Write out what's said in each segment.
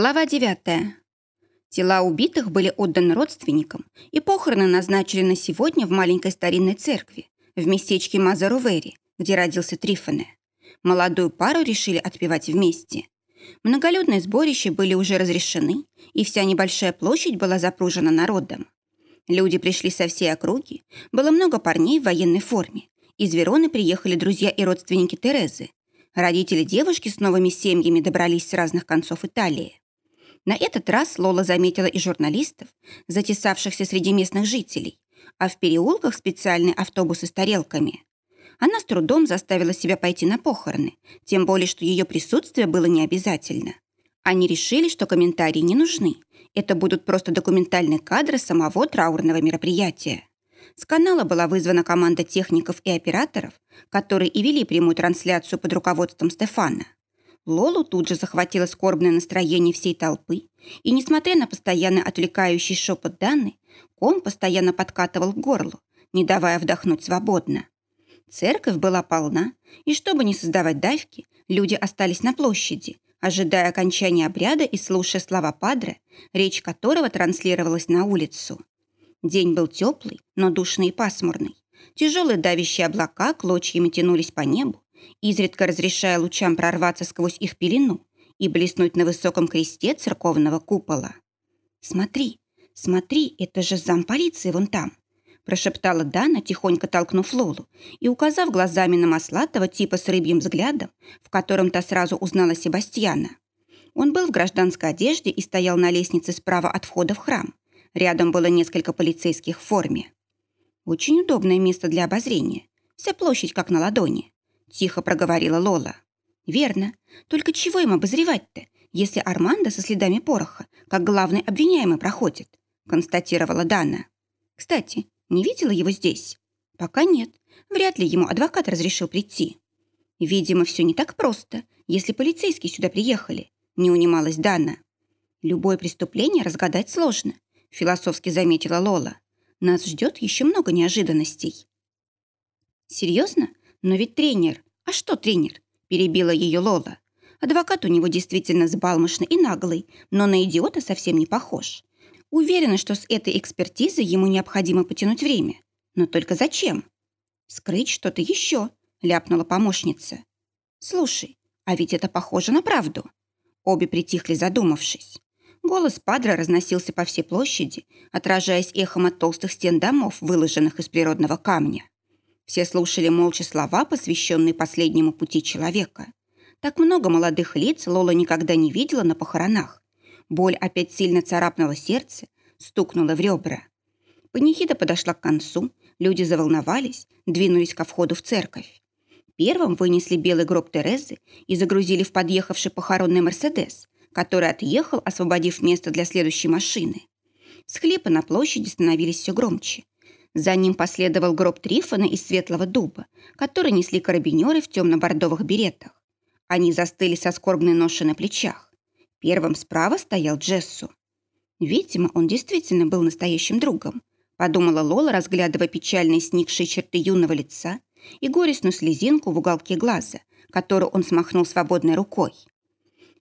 Глава 9. Тела убитых были отданы родственникам, и похороны назначили на сегодня в маленькой старинной церкви в местечке Мазарувери, где родился Трифоне. Молодую пару решили отпевать вместе. Многолюдные сборища были уже разрешены, и вся небольшая площадь была запружена народом. Люди пришли со всей округи, было много парней в военной форме. Из Вероны приехали друзья и родственники Терезы. Родители девушки с новыми семьями добрались с разных концов Италии. На этот раз Лола заметила и журналистов, затесавшихся среди местных жителей, а в переулках специальные автобусы с тарелками. Она с трудом заставила себя пойти на похороны, тем более, что ее присутствие было необязательно. Они решили, что комментарии не нужны. Это будут просто документальные кадры самого траурного мероприятия. С канала была вызвана команда техников и операторов, которые и вели прямую трансляцию под руководством Стефана. Лолу тут же захватило скорбное настроение всей толпы, и, несмотря на постоянно отвлекающий шепот Даны, ком постоянно подкатывал к горлу, не давая вдохнуть свободно. Церковь была полна, и чтобы не создавать давки, люди остались на площади, ожидая окончания обряда и слушая слова Падре, речь которого транслировалась на улицу. День был теплый, но душный и пасмурный. Тяжелые давящие облака клочьями тянулись по небу, изредка разрешая лучам прорваться сквозь их пелену и блеснуть на высоком кресте церковного купола. «Смотри, смотри, это же зам полиции вон там!» прошептала Дана, тихонько толкнув Лолу и указав глазами на маслатого типа с рыбьим взглядом, в котором та сразу узнала Себастьяна. Он был в гражданской одежде и стоял на лестнице справа от входа в храм. Рядом было несколько полицейских в форме. Очень удобное место для обозрения. Вся площадь как на ладони. Тихо проговорила Лола. Верно. Только чего им обозревать-то, если Армандо со следами пороха, как главный обвиняемый, проходит? Констатировала Дана. Кстати, не видела его здесь? Пока нет. Вряд ли ему адвокат разрешил прийти. Видимо, все не так просто, если полицейские сюда приехали. Не унималась Дана. Любое преступление разгадать сложно, философски заметила Лола. Нас ждет еще много неожиданностей. Серьезно? Но ведь тренер... А что тренер? Перебила ее Лола. Адвокат у него действительно сбалмошный и наглый, но на идиота совсем не похож. Уверена, что с этой экспертизой ему необходимо потянуть время. Но только зачем? Скрыть что-то еще, ляпнула помощница. Слушай, а ведь это похоже на правду. Обе притихли, задумавшись. Голос Падра разносился по всей площади, отражаясь эхом от толстых стен домов, выложенных из природного камня. Все слушали молча слова, посвященные последнему пути человека. Так много молодых лиц Лола никогда не видела на похоронах. Боль опять сильно царапнула сердце, стукнула в ребра. Панихида подошла к концу, люди заволновались, двинулись ко входу в церковь. Первым вынесли белый гроб Терезы и загрузили в подъехавший похоронный «Мерседес», который отъехал, освободив место для следующей машины. Схлипы на площади становились все громче. За ним последовал гроб Трифона из светлого дуба, который несли карабинеры в темно-бордовых беретах. Они застыли со скорбной ношей на плечах. Первым справа стоял Джессу. Видимо, он действительно был настоящим другом, подумала Лола, разглядывая печальные сникшие черты юного лица и горестную слезинку в уголке глаза, которую он смахнул свободной рукой.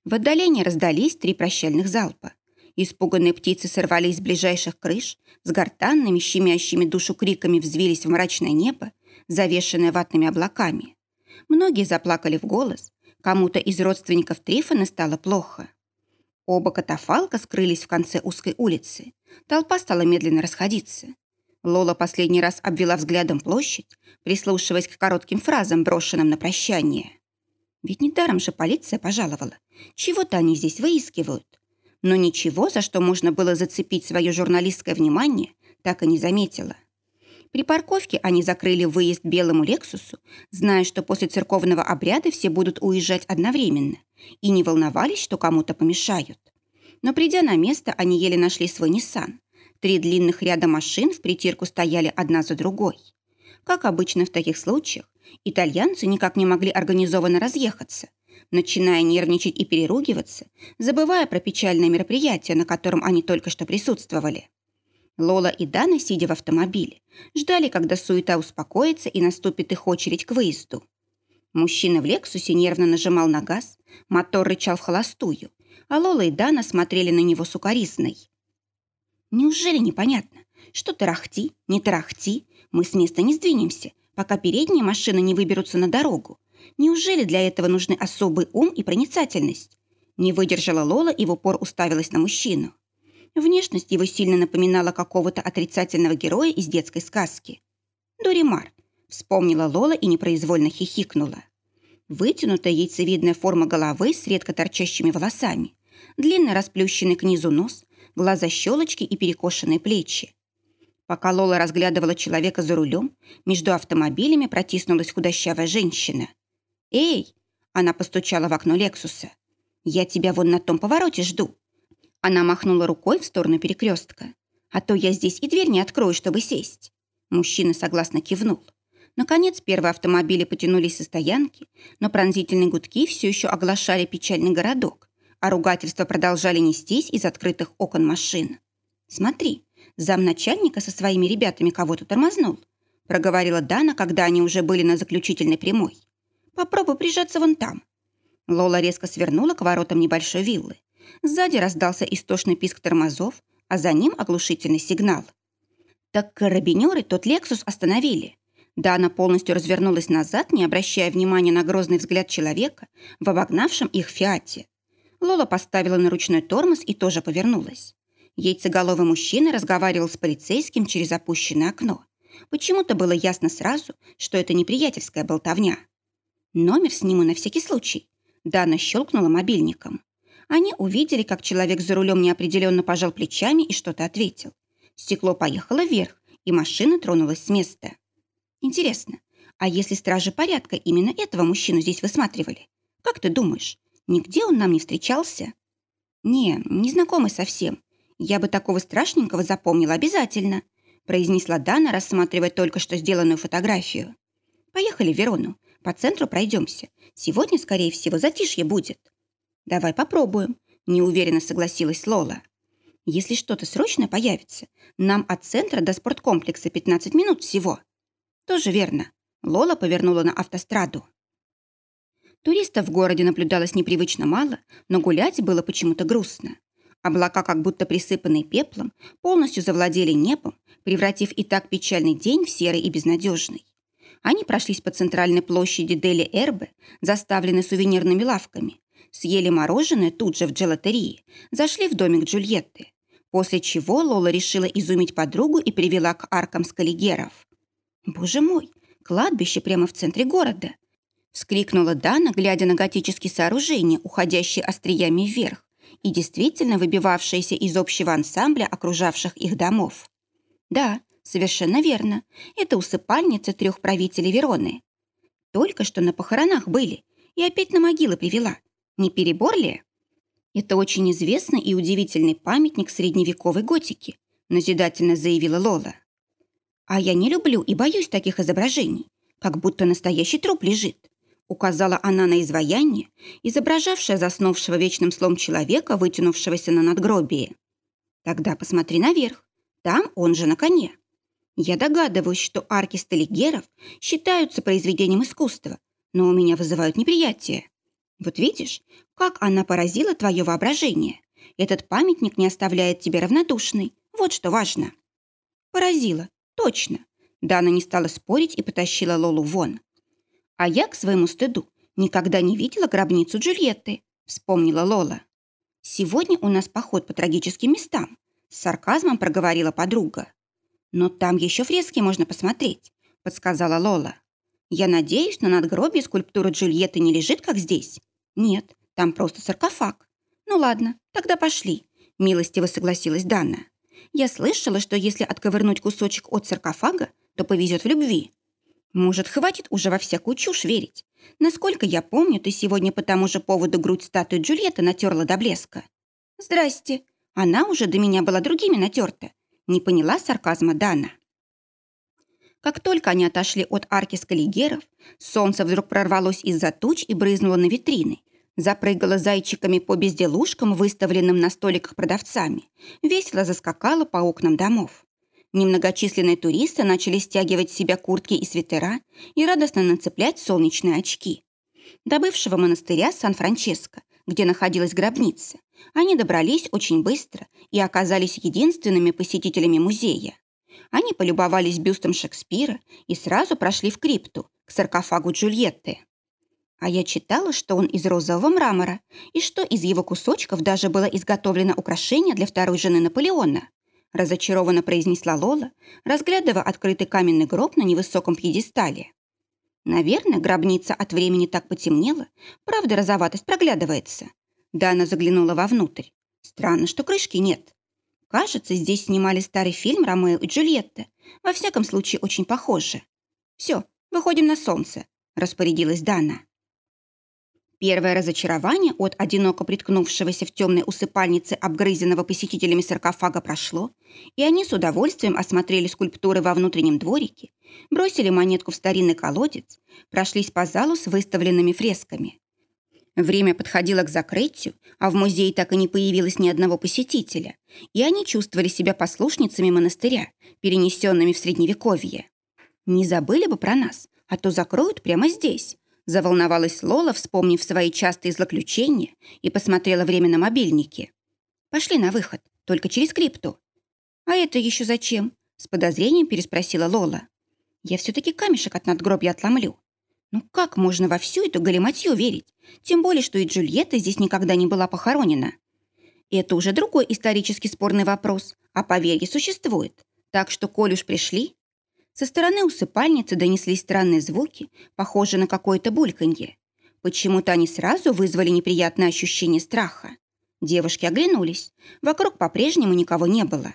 В отдалении раздались три прощальных залпа. Испуганные птицы сорвались с ближайших крыш, с гортанными, щемящими душу криками взвились в мрачное небо, завешенное ватными облаками. Многие заплакали в голос, кому-то из родственников Трифона стало плохо. Оба катафалка скрылись в конце узкой улицы. Толпа стала медленно расходиться. Лола последний раз обвела взглядом площадь, прислушиваясь к коротким фразам, брошенным на прощание. Ведь недаром же полиция пожаловала. Чего-то они здесь выискивают. Но ничего, за что можно было зацепить свое журналистское внимание, так и не заметила. При парковке они закрыли выезд белому «Лексусу», зная, что после церковного обряда все будут уезжать одновременно, и не волновались, что кому-то помешают. Но придя на место, они еле нашли свой «Ниссан». Три длинных ряда машин в притирку стояли одна за другой. Как обычно в таких случаях, итальянцы никак не могли организованно разъехаться, начиная нервничать и переругиваться, забывая про печальное мероприятие, на котором они только что присутствовали. Лола и Дана, сидя в автомобиле, ждали, когда суета успокоится и наступит их очередь к выезду. Мужчина в «Лексусе» нервно нажимал на газ, мотор рычал в холостую, а Лола и Дана смотрели на него сукоризной. «Неужели непонятно? Что тарахти, не тарахти, мы с места не сдвинемся, пока передние машины не выберутся на дорогу. Неужели для этого нужны особый ум и проницательность? Не выдержала Лола и в упор уставилась на мужчину. Внешность его сильно напоминала какого-то отрицательного героя из детской сказки. «Доримар», — вспомнила Лола и непроизвольно хихикнула. Вытянутая яйцевидная форма головы с редко торчащими волосами, длинный расплющенный к низу нос, глаза щелочки и перекошенные плечи. Пока Лола разглядывала человека за рулем, между автомобилями протиснулась худощавая женщина. «Эй!» – она постучала в окно Лексуса. «Я тебя вон на том повороте жду». Она махнула рукой в сторону перекрестка. «А то я здесь и дверь не открою, чтобы сесть». Мужчина согласно кивнул. Наконец, первые автомобили потянулись со стоянки, но пронзительные гудки все еще оглашали печальный городок, а ругательства продолжали нестись из открытых окон машин. «Смотри, Замначальника со своими ребятами кого-то тормознул, проговорила Дана, когда они уже были на заключительной прямой. Попробуй прижаться вон там. Лола резко свернула к воротам небольшой виллы. Сзади раздался истошный писк тормозов, а за ним оглушительный сигнал. Так карабинеры тот «Лексус» остановили. Дана полностью развернулась назад, не обращая внимания на грозный взгляд человека в обогнавшем их «Фиате». Лола поставила на ручной тормоз и тоже повернулась. Яйцеголовый мужчина разговаривал с полицейским через опущенное окно. Почему-то было ясно сразу, что это неприятельская болтовня. Номер сниму на всякий случай. Дана щелкнула мобильником. Они увидели, как человек за рулем неопределенно пожал плечами и что-то ответил. Стекло поехало вверх, и машина тронулась с места. Интересно, а если стражи порядка именно этого мужчину здесь высматривали? Как ты думаешь, нигде он нам не встречался? Не, не знакомый совсем, «Я бы такого страшненького запомнила обязательно», произнесла Дана, рассматривая только что сделанную фотографию. «Поехали в Верону. По центру пройдемся. Сегодня, скорее всего, затишье будет». «Давай попробуем», неуверенно согласилась Лола. «Если что-то срочно появится, нам от центра до спорткомплекса 15 минут всего». «Тоже верно». Лола повернула на автостраду. Туристов в городе наблюдалось непривычно мало, но гулять было почему-то грустно. Облака, как будто присыпанные пеплом, полностью завладели небом, превратив и так печальный день в серый и безнадежный. Они прошлись по центральной площади Дели Эрбе, заставленной сувенирными лавками, съели мороженое тут же в джелатерии, зашли в домик Джульетты, после чего Лола решила изумить подругу и привела к аркам скалигеров. «Боже мой, кладбище прямо в центре города!» вскрикнула Дана, глядя на готические сооружения, уходящие остриями вверх и действительно выбивавшиеся из общего ансамбля окружавших их домов. Да, совершенно верно, это усыпальница трех правителей Вероны. Только что на похоронах были, и опять на могилы привела. Не перебор ли? Это очень известный и удивительный памятник средневековой готики, назидательно заявила Лола. А я не люблю и боюсь таких изображений, как будто настоящий труп лежит указала она на изваяние, изображавшее заснувшего вечным слом человека, вытянувшегося на надгробие. Тогда посмотри наверх. Там он же на коне. Я догадываюсь, что арки стелигеров считаются произведением искусства, но у меня вызывают неприятие. Вот видишь, как она поразила твое воображение. Этот памятник не оставляет тебя равнодушной. Вот что важно. Поразила, точно. Дана не стала спорить и потащила Лолу вон. А я, к своему стыду, никогда не видела гробницу Джульетты, вспомнила Лола. Сегодня у нас поход по трагическим местам, с сарказмом проговорила подруга. Но там еще фрески можно посмотреть, подсказала Лола. Я надеюсь, на надгробии скульптура Джульетты не лежит, как здесь. Нет, там просто саркофаг. Ну ладно, тогда пошли, милостиво согласилась Дана. Я слышала, что если отковырнуть кусочек от саркофага, то повезет в любви. Может, хватит уже во всякую чушь верить? Насколько я помню, ты сегодня по тому же поводу грудь статуи Джульетты натерла до блеска. Здрасте. Она уже до меня была другими натерта. Не поняла сарказма Дана. Как только они отошли от арки скалигеров, солнце вдруг прорвалось из-за туч и брызнуло на витрины, запрыгало зайчиками по безделушкам, выставленным на столиках продавцами, весело заскакало по окнам домов. Немногочисленные туристы начали стягивать с себя куртки и свитера и радостно нацеплять солнечные очки. До бывшего монастыря Сан-Франческо, где находилась гробница, они добрались очень быстро и оказались единственными посетителями музея. Они полюбовались бюстом Шекспира и сразу прошли в крипту, к саркофагу Джульетты. А я читала, что он из розового мрамора, и что из его кусочков даже было изготовлено украшение для второй жены Наполеона. Разочарованно произнесла Лола, разглядывая открытый каменный гроб на невысоком пьедестале. Наверное, гробница от времени так потемнела, правда, розоватость проглядывается. Дана заглянула вовнутрь. Странно, что крышки нет. Кажется, здесь снимали старый фильм «Ромео и Джульетта». Во всяком случае, очень похоже. «Все, выходим на солнце», — распорядилась Дана. Первое разочарование от одиноко приткнувшегося в темной усыпальнице обгрызенного посетителями саркофага прошло, и они с удовольствием осмотрели скульптуры во внутреннем дворике, бросили монетку в старинный колодец, прошлись по залу с выставленными фресками. Время подходило к закрытию, а в музее так и не появилось ни одного посетителя, и они чувствовали себя послушницами монастыря, перенесенными в Средневековье. Не забыли бы про нас, а то закроют прямо здесь, Заволновалась Лола, вспомнив свои частые злоключения, и посмотрела время на мобильнике. «Пошли на выход, только через крипту». «А это еще зачем?» — с подозрением переспросила Лола. «Я все-таки камешек от надгробья отломлю. Ну как можно во всю эту галиматью верить? Тем более, что и Джульетта здесь никогда не была похоронена. Это уже другой исторически спорный вопрос, а поверье существует. Так что, коль уж пришли, со стороны усыпальницы донеслись странные звуки, похожие на какое-то бульканье. Почему-то они сразу вызвали неприятное ощущение страха. Девушки оглянулись. Вокруг по-прежнему никого не было.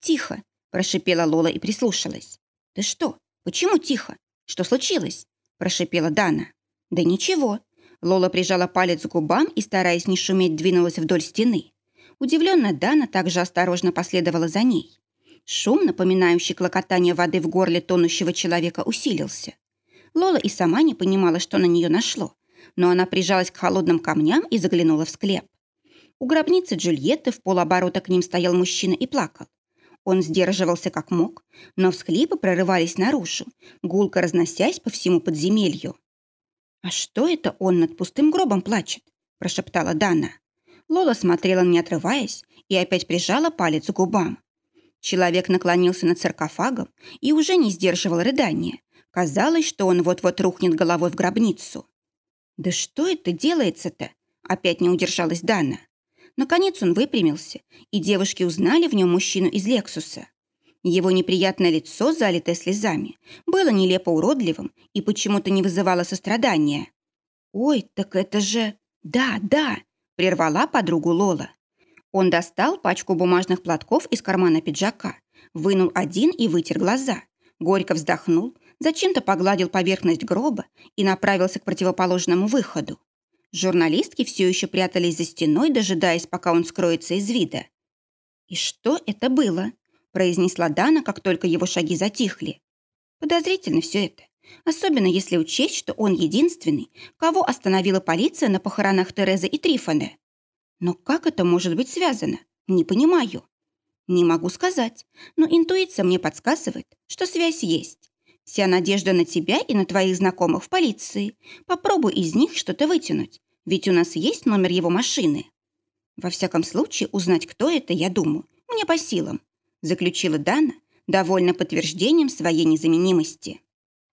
«Тихо!» – прошипела Лола и прислушалась. «Ты что? Почему тихо? Что случилось?» – прошипела Дана. «Да ничего». Лола прижала палец к губам и, стараясь не шуметь, двинулась вдоль стены. Удивленная Дана также осторожно последовала за ней. Шум, напоминающий клокотание воды в горле тонущего человека, усилился. Лола и сама не понимала, что на нее нашло, но она прижалась к холодным камням и заглянула в склеп. У гробницы Джульетты в полоборота к ним стоял мужчина и плакал. Он сдерживался как мог, но всхлипы прорывались наружу, гулко разносясь по всему подземелью. «А что это он над пустым гробом плачет?» – прошептала Дана. Лола смотрела, не отрываясь, и опять прижала палец к губам. Человек наклонился над саркофагом и уже не сдерживал рыдания. Казалось, что он вот-вот рухнет головой в гробницу. «Да что это делается-то?» Опять не удержалась Дана. Наконец он выпрямился, и девушки узнали в нем мужчину из «Лексуса». Его неприятное лицо, залитое слезами, было нелепо уродливым и почему-то не вызывало сострадания. «Ой, так это же...» «Да, да!» — прервала подругу Лола. Он достал пачку бумажных платков из кармана пиджака, вынул один и вытер глаза. Горько вздохнул, зачем-то погладил поверхность гроба и направился к противоположному выходу. Журналистки все еще прятались за стеной, дожидаясь, пока он скроется из вида. «И что это было?» – произнесла Дана, как только его шаги затихли. Подозрительно все это, особенно если учесть, что он единственный, кого остановила полиция на похоронах Терезы и Трифона. Но как это может быть связано? Не понимаю. Не могу сказать, но интуиция мне подсказывает, что связь есть. Вся надежда на тебя и на твоих знакомых в полиции. Попробуй из них что-то вытянуть, ведь у нас есть номер его машины. Во всяком случае, узнать, кто это, я думаю, мне по силам, заключила Дана, довольно подтверждением своей незаменимости.